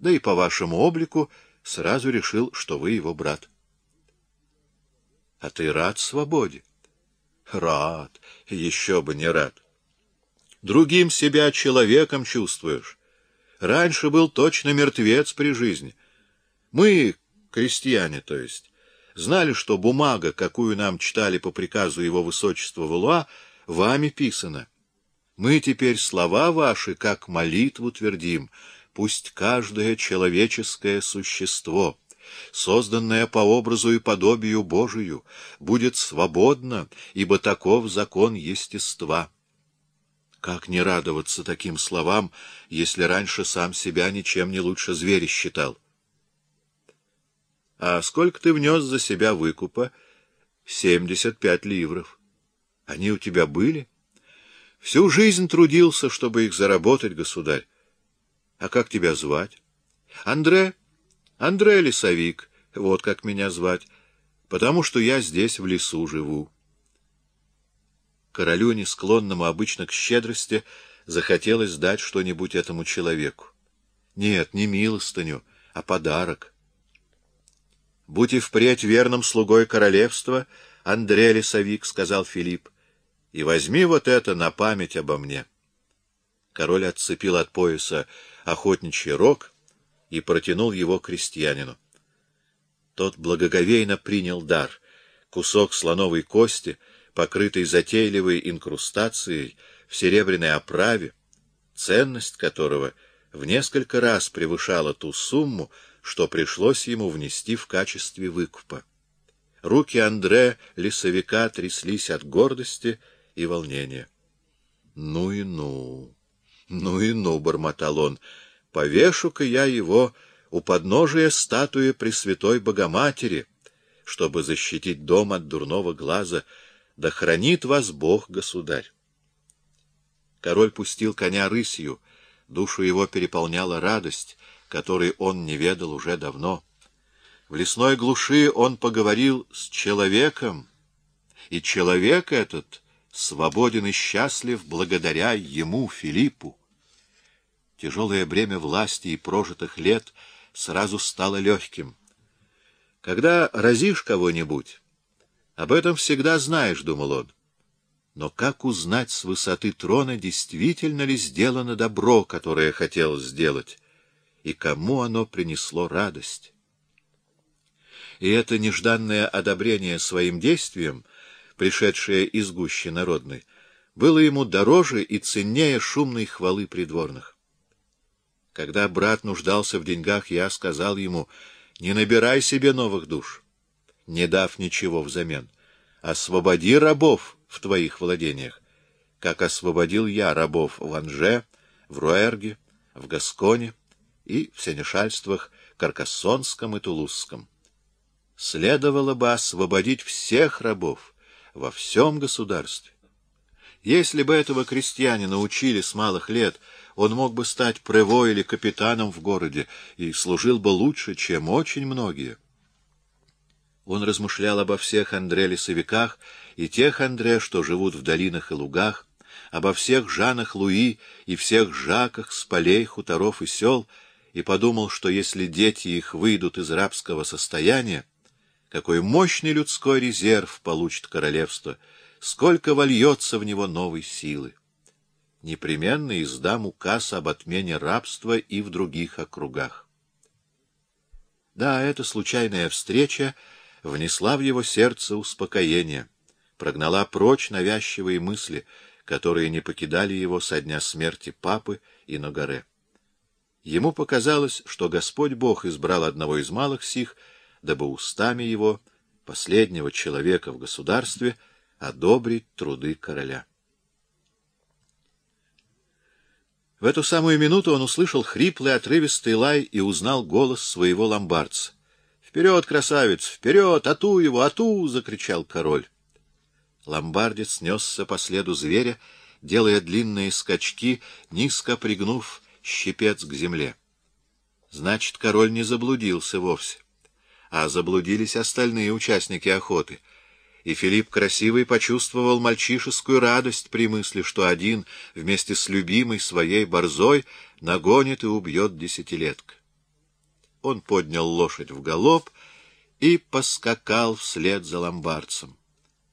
да и по вашему облику сразу решил, что вы его брат. — А ты рад свободе? — Рад, еще бы не рад. Другим себя человеком чувствуешь. Раньше был точно мертвец при жизни. Мы, крестьяне, то есть, знали, что бумага, какую нам читали по приказу его высочества Валуа, вами писана. Мы теперь слова ваши, как молитву твердим, пусть каждое человеческое существо, созданное по образу и подобию Божию, будет свободно, ибо таков закон естества. Как не радоваться таким словам, если раньше сам себя ничем не лучше зверя считал? А сколько ты внес за себя выкупа? Семьдесят пять ливров. Они у тебя были? Всю жизнь трудился, чтобы их заработать, государь. А как тебя звать? Андре? Андре Лесовик. Вот как меня звать. Потому что я здесь в лесу живу. Королю, не склонному обычно к щедрости, захотелось дать что-нибудь этому человеку. Нет, не милостыню, а подарок. «Будь и впредь верным слугой королевства, Андре Лесовик», — сказал Филипп, — «и возьми вот это на память обо мне». Король отцепил от пояса охотничий рог и протянул его крестьянину. Тот благоговейно принял дар — кусок слоновой кости — покрытый затейливой инкрустацией в серебряной оправе, ценность которого в несколько раз превышала ту сумму, что пришлось ему внести в качестве выкупа. Руки Андре лесовика тряслись от гордости и волнения. — Ну и ну, ну и ну, — бормотал он, — повешу-ка я его у подножия статуи Пресвятой Богоматери, чтобы защитить дом от дурного глаза — да хранит вас Бог, государь. Король пустил коня рысью, душу его переполняла радость, которой он не ведал уже давно. В лесной глуши он поговорил с человеком, и человек этот свободен и счастлив благодаря ему, Филиппу. Тяжелое бремя власти и прожитых лет сразу стало легким. Когда разишь кого-нибудь, об этом всегда знаешь, — думал он. Но как узнать с высоты трона, действительно ли сделано добро, которое хотел сделать, и кому оно принесло радость? И это нежданное одобрение своим действием, пришедшее из гущи народной, было ему дороже и ценнее шумной хвалы придворных. Когда брат нуждался в деньгах, я сказал ему, не набирай себе новых душ не дав ничего взамен. Освободи рабов в твоих владениях, как освободил я рабов в Анже, в Руэрге, в Гасконе и в сенешальствах Каркассонском и Тулузском. Следовало бы освободить всех рабов во всем государстве. Если бы этого крестьянина учили с малых лет, он мог бы стать прево или капитаном в городе и служил бы лучше, чем очень многие. Он размышлял обо всех Андре-лесовиках и тех Андре, что живут в долинах и лугах, обо всех Жанах Луи и всех Жаках с полей, хуторов и сел, и подумал, что если дети их выйдут из рабского состояния, какой мощный людской резерв получит королевство, сколько вольется в него новой силы. Непременно издам указ об отмене рабства и в других округах. Да, эта случайная встреча — внесла в его сердце успокоение, прогнала прочь навязчивые мысли, которые не покидали его со дня смерти папы и на горе. Ему показалось, что Господь Бог избрал одного из малых сих, дабы устами его, последнего человека в государстве, одобрить труды короля. В эту самую минуту он услышал хриплый отрывистый лай и узнал голос своего ломбардца. «Вперед, красавец! Вперед! Ату его! Ату!» — закричал король. Ломбардец несся по следу зверя, делая длинные скачки, низко пригнув щепец к земле. Значит, король не заблудился вовсе, а заблудились остальные участники охоты. И Филипп Красивый почувствовал мальчишескую радость при мысли, что один вместе с любимой своей борзой нагонит и убьет десятилетка. он поднял лошадь в галоп и поскакал вслед за ломбардцем.